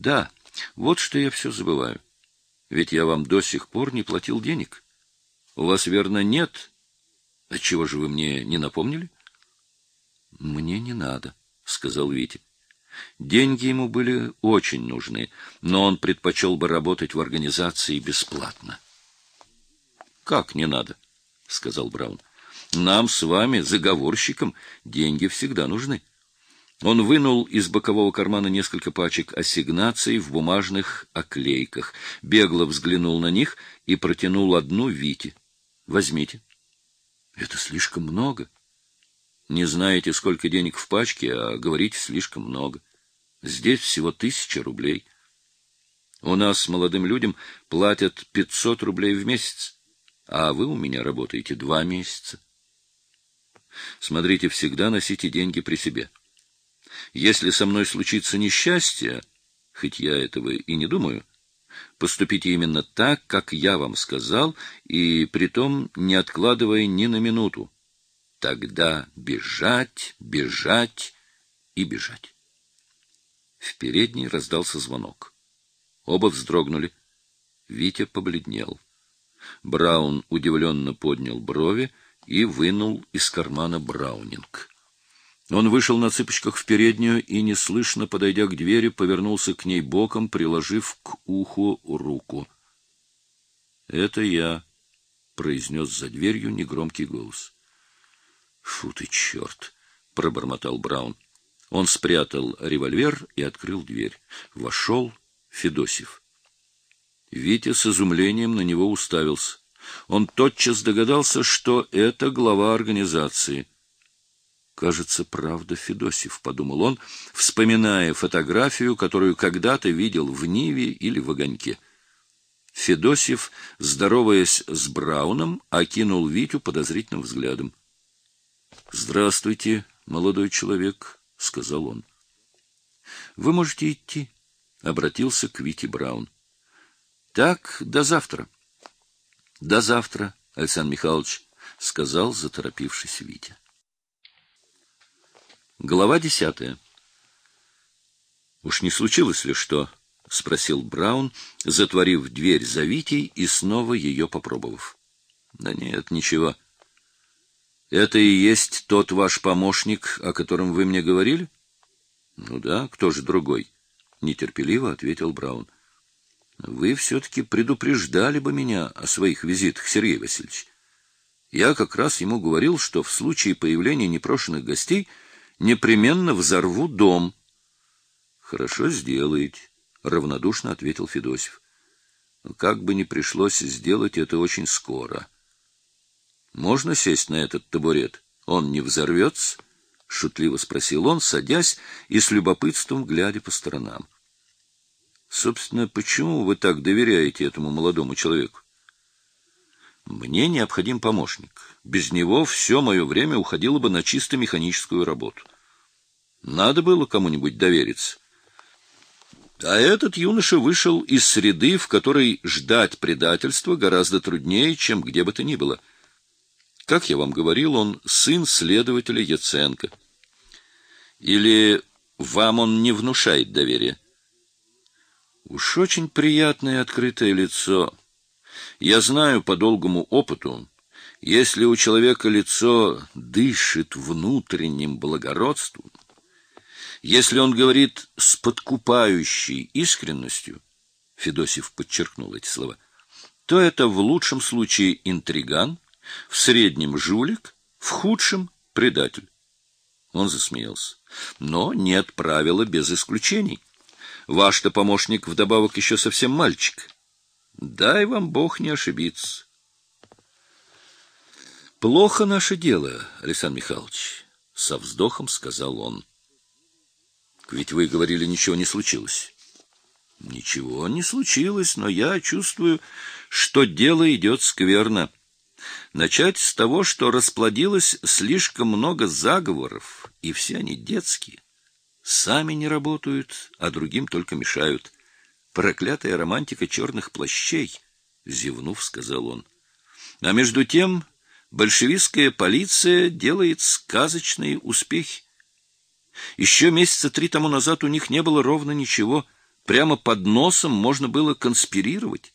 Да, вот что я все забываю. Ведь я вам до сих пор не платил денег. У вас, верно, нет? Отчего же вы мне не напомнили? Мне не надо, сказал Витя. Деньги ему были очень нужны, но он предпочел бы работать в организации бесплатно. Как не надо, сказал Браун. Нам с вами, заговорщикам, деньги всегда нужны. Он вынул из бокового кармана несколько пачек ассигнаций в бумажных оклейках, бегло взглянул на них и протянул одну Вите. Возьмите. Это слишком много. Не знаете, сколько денег в пачке, а говорите слишком много. Здесь всего тысяча рублей. У нас молодым людям платят пятьсот рублей в месяц, а вы у меня работаете два месяца. Смотрите, всегда носите деньги при себе. Если со мной случится несчастье, хоть я этого и не думаю, поступите именно так, как я вам сказал, и притом не откладывая ни на минуту. Тогда бежать, бежать и бежать. В передней раздался звонок. Оба вздрогнули. Витя побледнел. Браун удивленно поднял брови и вынул из кармана браунинг. Он вышел на цыпочках в переднюю и, неслышно подойдя к двери, повернулся к ней боком, приложив к уху руку. — Это я, — произнес за дверью негромкий голос. — Фу ты, черт! — пробормотал Браун. Он спрятал револьвер и открыл дверь. Вошел Федосев. Витя с изумлением на него уставился. Он тотчас догадался, что это глава организации — Кажется, правда Федосев, подумал он, вспоминая фотографию, которую когда-то видел в Ниве или в огоньке. Федосев, здороваясь с Брауном, окинул Витю подозрительным взглядом. Здравствуйте, молодой человек, сказал он. Вы можете идти, обратился к Вите Браун. Так, до завтра. До завтра, Александр Михайлович, сказал заторопившись Витя. Глава десятая. «Уж не случилось ли что?» — спросил Браун, затворив дверь за Витей и снова ее попробовав. «Да нет, ничего. Это и есть тот ваш помощник, о котором вы мне говорили?» «Ну да, кто же другой?» — нетерпеливо ответил Браун. «Вы все-таки предупреждали бы меня о своих визитах, Сергей Васильевич. Я как раз ему говорил, что в случае появления непрошенных гостей — непременно взорву дом. — Хорошо сделаете, — равнодушно ответил Федосев. — Как бы ни пришлось сделать это очень скоро. — Можно сесть на этот табурет? Он не взорвется? — шутливо спросил он, садясь и с любопытством глядя по сторонам. — Собственно, почему вы так доверяете этому молодому человеку? Мне необходим помощник. Без него все мое время уходило бы на чисто механическую работу. Надо было кому-нибудь довериться. А этот юноша вышел из среды, в которой ждать предательства гораздо труднее, чем где бы то ни было. Как я вам говорил, он сын следователя Яценко. Или вам он не внушает доверия? Уж очень приятное открытое лицо. Я знаю по долгому опыту, если у человека лицо дышит внутренним благородством, если он говорит с подкупающей искренностью, Федосев подчеркнул эти слова, то это в лучшем случае интриган, в среднем жулик, в худшем предатель. Он засмеялся. Но нет правила без исключений. Ваш-то помощник вдобавок еще совсем мальчик. Дай вам Бог не ошибиться. Плохо наше дело, Александр Михайлович, со вздохом сказал он. Ведь вы говорили, ничего не случилось. Ничего не случилось, но я чувствую, что дело идет скверно. Начать с того, что расплодилось слишком много заговоров, и все они детские. Сами не работают, а другим только мешают. Проклятая романтика черных плащей, зевнув, сказал он. А между тем большевистская полиция делает сказочные успехи. Еще месяца три тому назад у них не было ровно ничего, Прямо под носом можно было конспирировать.